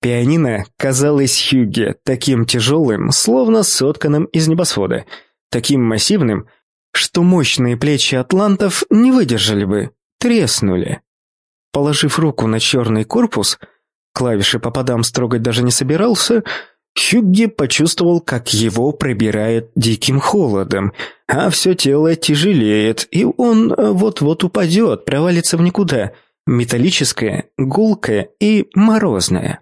Пианино казалось Хюгге таким тяжелым, словно сотканным из небосвода, таким массивным, что мощные плечи атлантов не выдержали бы, треснули. Положив руку на черный корпус, клавиши по подам строгать даже не собирался, Хюгги почувствовал, как его пробирает диким холодом, а все тело тяжелеет, и он вот-вот упадет, провалится в никуда, металлическое, гулкое и морозное.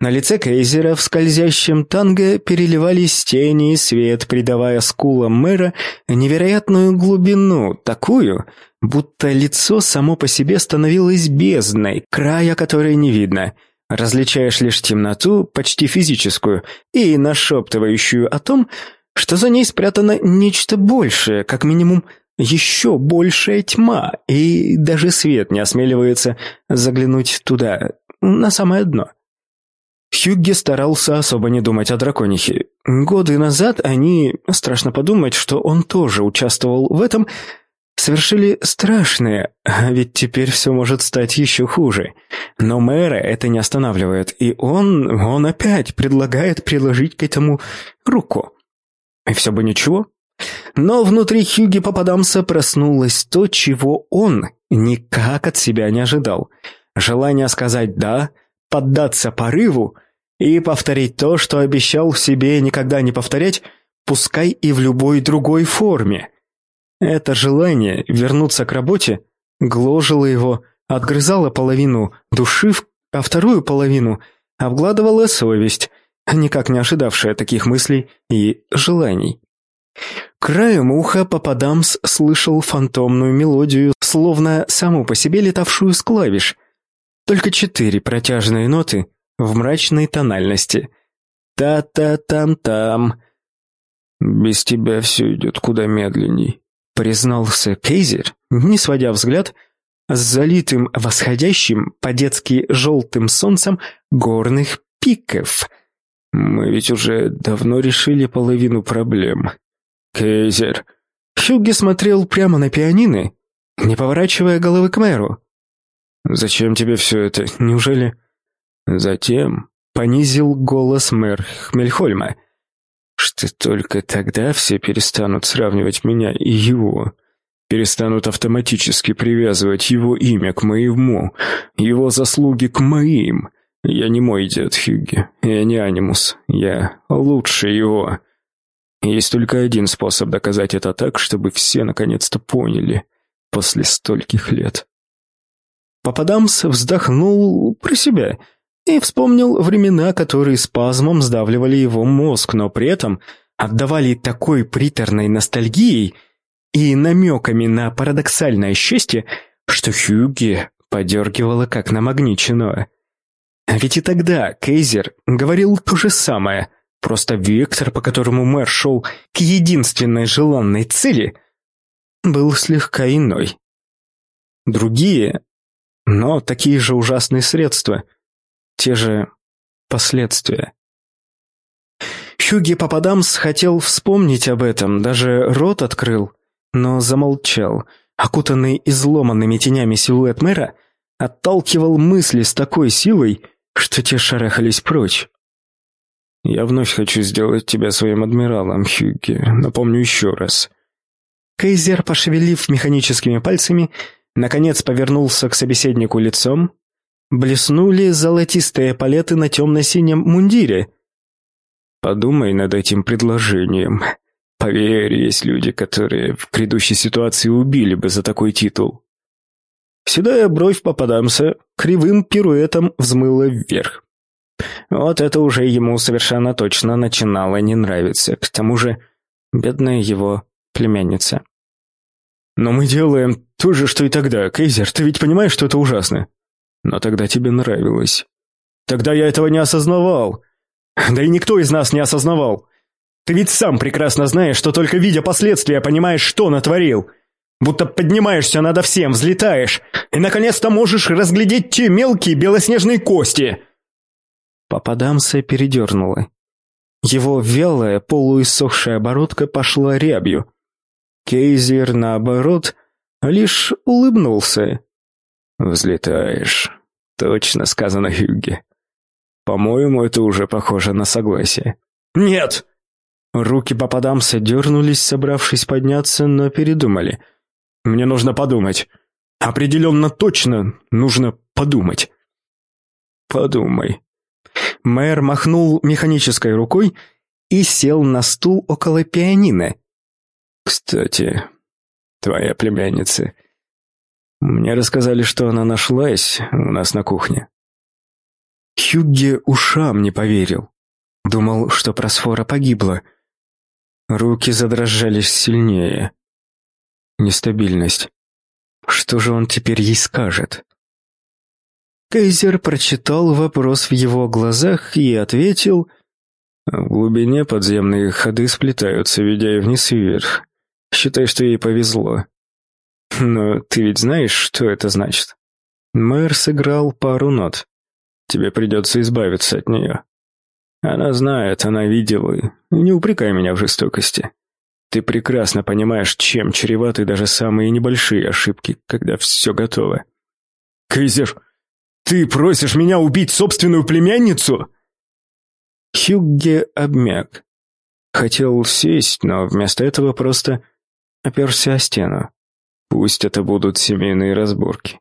На лице Кейзера в скользящем танго переливались тени и свет, придавая скулам мэра невероятную глубину, такую, будто лицо само по себе становилось бездной, края которой не видно. Различаешь лишь темноту, почти физическую, и нашептывающую о том, что за ней спрятано нечто большее, как минимум еще большая тьма, и даже свет не осмеливается заглянуть туда, на самое дно. Хюгге старался особо не думать о драконихе. Годы назад они, страшно подумать, что он тоже участвовал в этом, совершили страшное, а ведь теперь все может стать еще хуже. Но мэра это не останавливает, и он, он опять предлагает приложить к этому руку. И все бы ничего. Но внутри Хьюги Попадамса проснулось то, чего он никак от себя не ожидал. Желание сказать «да», поддаться порыву и повторить то, что обещал себе никогда не повторять, пускай и в любой другой форме. Это желание вернуться к работе гложило его, отгрызало половину души, а вторую половину обгладывала совесть, никак не ожидавшая таких мыслей и желаний. Краем уха Пападамс слышал фантомную мелодию, словно саму по себе летавшую с клавиш – только четыре протяжные ноты в мрачной тональности. Та-та-там-там. «Без тебя все идет куда медленней», — признался Кейзер, не сводя взгляд с залитым восходящим по-детски желтым солнцем горных пиков. «Мы ведь уже давно решили половину проблем». «Кейзер». Хюгге смотрел прямо на пианино, не поворачивая головы к мэру. «Зачем тебе все это? Неужели...» «Затем...» — понизил голос мэр Хмельхольма. «Что только тогда все перестанут сравнивать меня и его, перестанут автоматически привязывать его имя к моему, его заслуги к моим. Я не мой дед Хюгге, я не Анимус, я лучше его». Есть только один способ доказать это так, чтобы все наконец-то поняли после стольких лет. Попадамс вздохнул про себя и вспомнил времена, которые спазмом сдавливали его мозг, но при этом отдавали такой приторной ностальгией и намеками на парадоксальное счастье, что Хьюги подергивало как намагниченное. А ведь и тогда Кейзер говорил то же самое, просто вектор, по которому мэр шел к единственной желанной цели, был слегка иной. Другие но такие же ужасные средства, те же последствия. Хюги Пападамс хотел вспомнить об этом, даже рот открыл, но замолчал. Окутанный изломанными тенями силуэт мэра отталкивал мысли с такой силой, что те шарахались прочь. «Я вновь хочу сделать тебя своим адмиралом, Хюги. Напомню еще раз». Кейзер, пошевелив механическими пальцами, Наконец повернулся к собеседнику лицом. Блеснули золотистые палеты на темно-синем мундире. «Подумай над этим предложением. Поверь, есть люди, которые в грядущей ситуации убили бы за такой титул». Седая бровь попадамся кривым пируэтом взмыла вверх. Вот это уже ему совершенно точно начинало не нравиться. К тому же, бедная его племянница. Но мы делаем то же, что и тогда. Кейзер, ты ведь понимаешь, что это ужасно? Но тогда тебе нравилось. Тогда я этого не осознавал. Да и никто из нас не осознавал. Ты ведь сам прекрасно знаешь, что только видя последствия, понимаешь, что натворил. Будто поднимаешься над всем, взлетаешь, и наконец-то можешь разглядеть те мелкие белоснежные кости. Попадамса передернула. Его вялая, полуиссохшая оборотка пошла рябью. Кейзер, наоборот, лишь улыбнулся. «Взлетаешь», — точно сказано Хюгге. По-моему, это уже похоже на согласие. «Нет!» Руки попадамса дернулись, собравшись подняться, но передумали. «Мне нужно подумать. Определенно точно нужно подумать». «Подумай». Мэр махнул механической рукой и сел на стул около пианино. «Кстати, твоя племянница. Мне рассказали, что она нашлась у нас на кухне». Хюгге ушам не поверил. Думал, что Просфора погибла. Руки задрожали сильнее. Нестабильность. Что же он теперь ей скажет? Кейзер прочитал вопрос в его глазах и ответил... В глубине подземные ходы сплетаются, ведя и вниз и вверх. Считай, что ей повезло. Но ты ведь знаешь, что это значит? Мэр сыграл пару нот. Тебе придется избавиться от нее. Она знает, она видела. Не упрекай меня в жестокости. Ты прекрасно понимаешь, чем чреваты даже самые небольшие ошибки, когда все готово. Кейзер, ты просишь меня убить собственную племянницу? Хюгге обмяк. Хотел сесть, но вместо этого просто оперся о стену. Пусть это будут семейные разборки.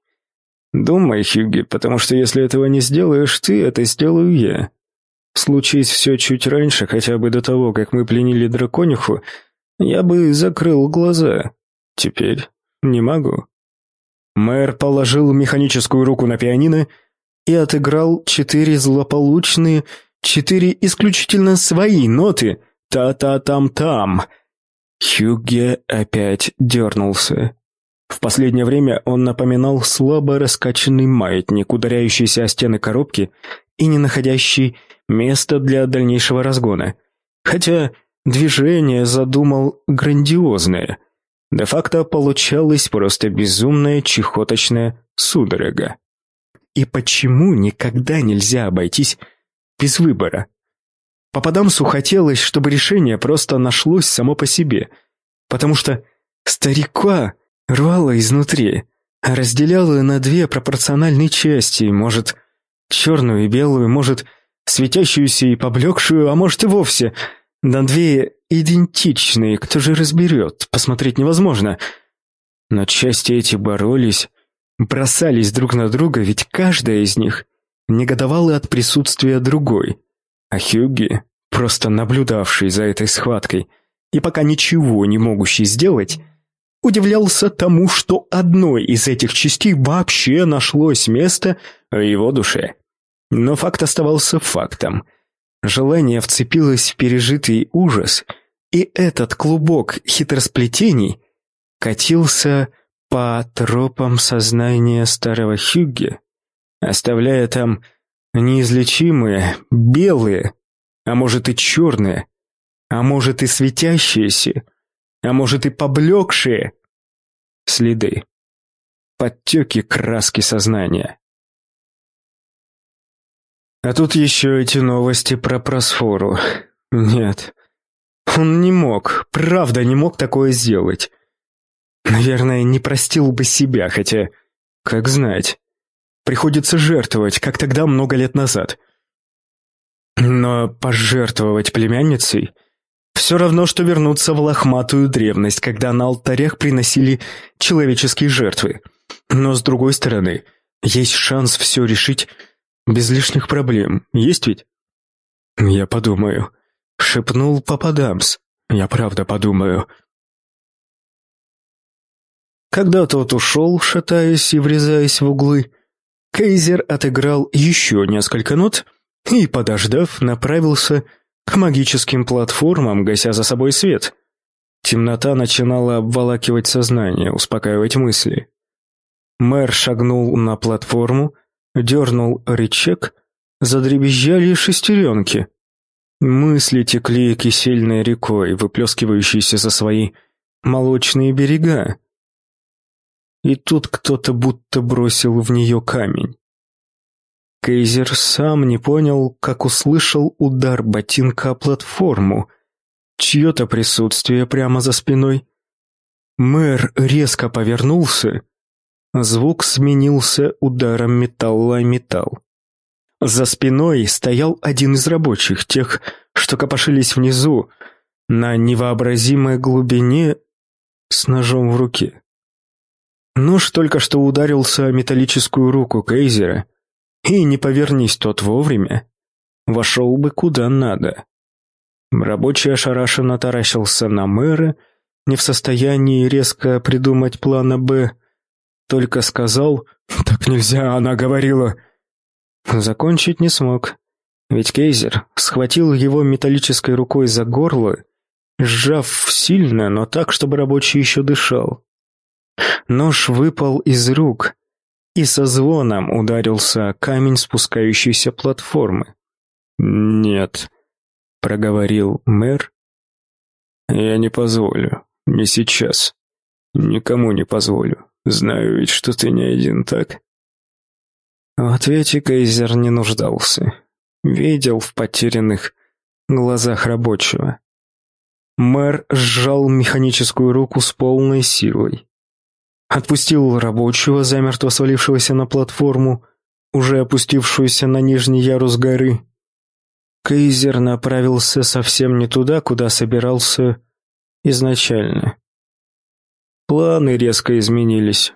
Думай, Хюгге, потому что если этого не сделаешь ты, это сделаю я. Случись все чуть раньше, хотя бы до того, как мы пленили дракониху, я бы закрыл глаза. Теперь не могу. Мэр положил механическую руку на пианино и отыграл четыре злополучные, четыре исключительно свои ноты «та-та-там-там». Хюгге опять дернулся. В последнее время он напоминал слабо раскачанный маятник, ударяющийся о стены коробки и не находящий места для дальнейшего разгона. Хотя движение задумал грандиозное. Де-факто получалось просто безумная чехоточная судорога. И почему никогда нельзя обойтись без выбора? Попадамсу хотелось, чтобы решение просто нашлось само по себе, потому что старика рвало изнутри, разделяло на две пропорциональные части, может, черную и белую, может, светящуюся и поблекшую, а может и вовсе на две идентичные, кто же разберет, посмотреть невозможно. Но части эти боролись, бросались друг на друга, ведь каждая из них негодовала от присутствия другой. А Хьюги, просто наблюдавший за этой схваткой и пока ничего не могущий сделать, удивлялся тому, что одной из этих частей вообще нашлось место в его душе. Но факт оставался фактом. Желание вцепилось в пережитый ужас, и этот клубок хитросплетений катился по тропам сознания старого Хюгге, оставляя там неизлечимые, белые, а может и черные, а может и светящиеся, а может и поблекшие следы, подтеки краски сознания. А тут еще эти новости про просфору. Нет, он не мог, правда не мог такое сделать. Наверное, не простил бы себя, хотя, как знать, приходится жертвовать, как тогда много лет назад. Но пожертвовать племянницей все равно, что вернуться в лохматую древность, когда на алтарях приносили человеческие жертвы. Но с другой стороны, есть шанс все решить без лишних проблем. Есть ведь? Я подумаю. Шепнул Пападамс. Я правда подумаю. Когда тот ушел, шатаясь и врезаясь в углы, Кейзер отыграл еще несколько нот и, подождав, направился к магическим платформам, гася за собой свет. Темнота начинала обволакивать сознание, успокаивать мысли. Мэр шагнул на платформу, дернул рычаг, задребезжали шестеренки. Мысли текли кисельной рекой, выплескивающейся за свои молочные берега. И тут кто-то будто бросил в нее камень. Кейзер сам не понял, как услышал удар ботинка о платформу, чье-то присутствие прямо за спиной. Мэр резко повернулся, звук сменился ударом металла о металл. За спиной стоял один из рабочих, тех, что копошились внизу, на невообразимой глубине с ножом в руке. Нож только что ударился о металлическую руку Кейзера, и не повернись тот вовремя, вошел бы куда надо. Рабочий ошарашенно таращился на мэра, не в состоянии резко придумать плана «Б», только сказал «Так нельзя», она говорила. Закончить не смог, ведь Кейзер схватил его металлической рукой за горло, сжав сильно, но так, чтобы рабочий еще дышал. Нож выпал из рук и со звоном ударился камень спускающейся платформы. «Нет», — проговорил мэр, — «я не позволю, не сейчас, никому не позволю, знаю ведь, что ты не один, так?» В ответе Кейзер не нуждался, видел в потерянных глазах рабочего. Мэр сжал механическую руку с полной силой. Отпустил рабочего, замертво свалившегося на платформу, уже опустившуюся на нижний ярус горы. Кейзер направился совсем не туда, куда собирался изначально. Планы резко изменились.